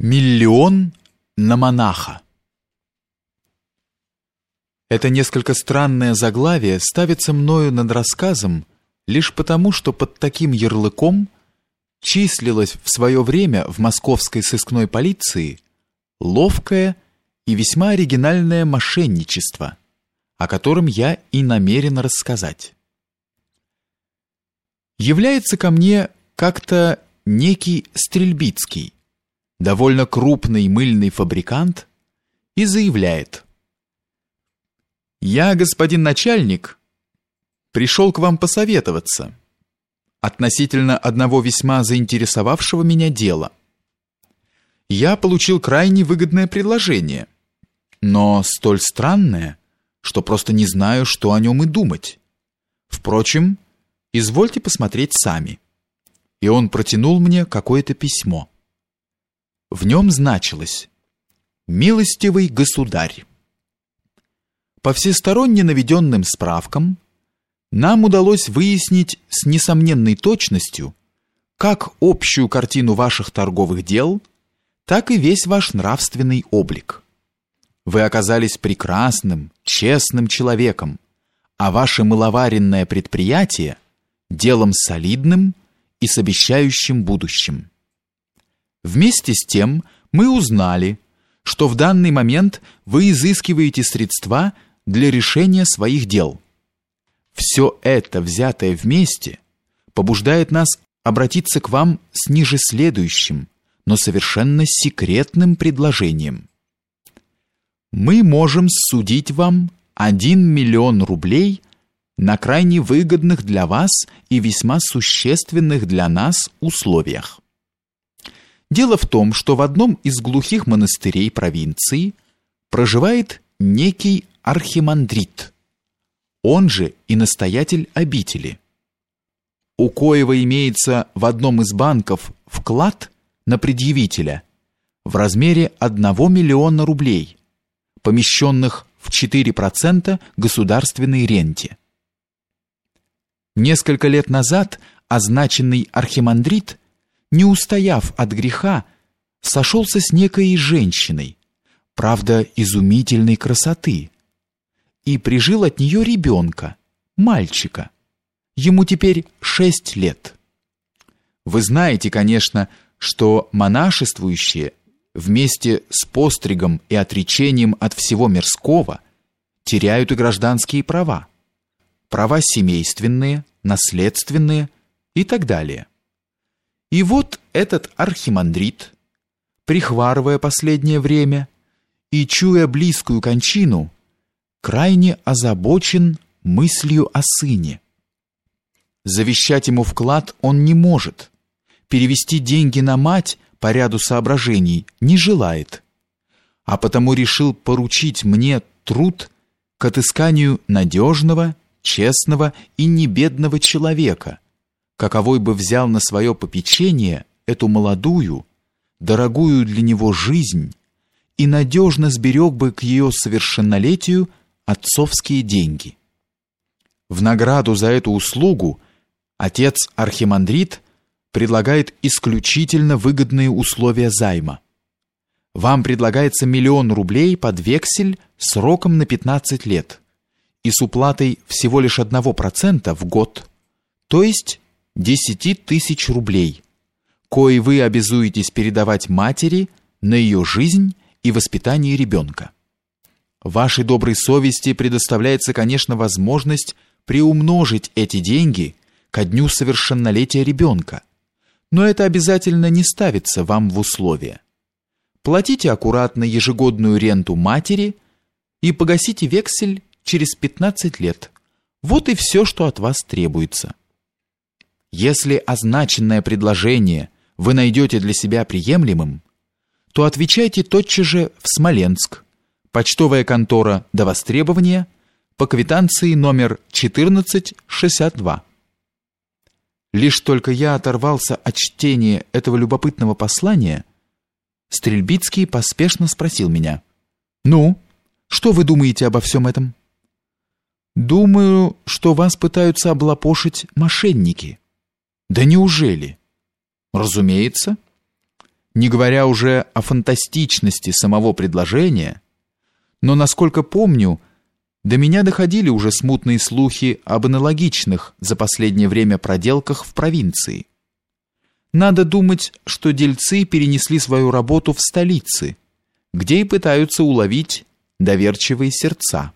Миллион на монаха. Это несколько странное заглавие ставится мною над рассказом лишь потому, что под таким ярлыком числилось в свое время в московской сыскной полиции ловкое и весьма оригинальное мошенничество, о котором я и намерен рассказать. Является ко мне как-то некий Стрельбицкий, довольно крупный мыльный фабрикант, и заявляет: "Я, господин начальник, пришел к вам посоветоваться относительно одного весьма заинтересовавшего меня дела. Я получил крайне выгодное предложение, но столь странное, что просто не знаю, что о нем и думать. Впрочем, извольте посмотреть сами". И он протянул мне какое-то письмо. В нем значилось «Милостивый государь». По всесторонне наведенным справкам нам удалось выяснить с несомненной точностью как общую картину ваших торговых дел, так и весь ваш нравственный облик. Вы оказались прекрасным, честным человеком, а ваше мыловаренное предприятие – делом солидным и с обещающим будущим. Вместе с тем мы узнали, что в данный момент вы изыскиваете средства для решения своих дел. Все это, взятое вместе, побуждает нас обратиться к вам с ниже следующим, но совершенно секретным предложением. Мы можем судить вам 1 миллион рублей на крайне выгодных для вас и весьма существенных для нас условиях. Дело в том, что в одном из глухих монастырей провинции проживает некий архимандрит, он же и настоятель обители. У коего имеется в одном из банков вклад на предъявителя в размере 1 миллиона рублей, помещенных в 4% государственной ренте. Несколько лет назад означенный архимандрит не устояв от греха, сошелся с некой женщиной, правда, изумительной красоты, и прижил от нее ребенка, мальчика. Ему теперь шесть лет. Вы знаете, конечно, что монашествующие вместе с постригом и отречением от всего мирского теряют и гражданские права, права семейственные, наследственные и так далее. И вот этот архимандрит, прихварывая последнее время и чуя близкую кончину, крайне озабочен мыслью о сыне. Завещать ему вклад он не может, перевести деньги на мать по ряду соображений не желает, а потому решил поручить мне труд к отысканию надежного, честного и небедного человека – каковой бы взял на свое попечение эту молодую, дорогую для него жизнь и надежно сберег бы к ее совершеннолетию отцовские деньги. В награду за эту услугу отец архимандрит предлагает исключительно выгодные условия займа. Вам предлагается миллион рублей под вексель сроком на 15 лет и с уплатой всего лишь 1% в год, то есть десяти тысяч рублей, кои вы обязуетесь передавать матери на ее жизнь и воспитание ребенка. Вашей доброй совести предоставляется, конечно, возможность приумножить эти деньги ко дню совершеннолетия ребенка, но это обязательно не ставится вам в условия. Платите аккуратно ежегодную ренту матери и погасите вексель через 15 лет. Вот и все, что от вас требуется. Если означенное предложение вы найдете для себя приемлемым, то отвечайте тотчас же в Смоленск. Почтовая контора до востребования по квитанции номер 1462. Лишь только я оторвался от чтения этого любопытного послания, Стрельбицкий поспешно спросил меня: "Ну, что вы думаете обо всем этом?" "Думаю, что вас пытаются облапошить мошенники". Да неужели? Разумеется. не говоря уже о фантастичности самого предложения, но, насколько помню, до меня доходили уже смутные слухи об аналогичных за последнее время проделках в провинции. Надо думать, что дельцы перенесли свою работу в столицы, где и пытаются уловить доверчивые сердца.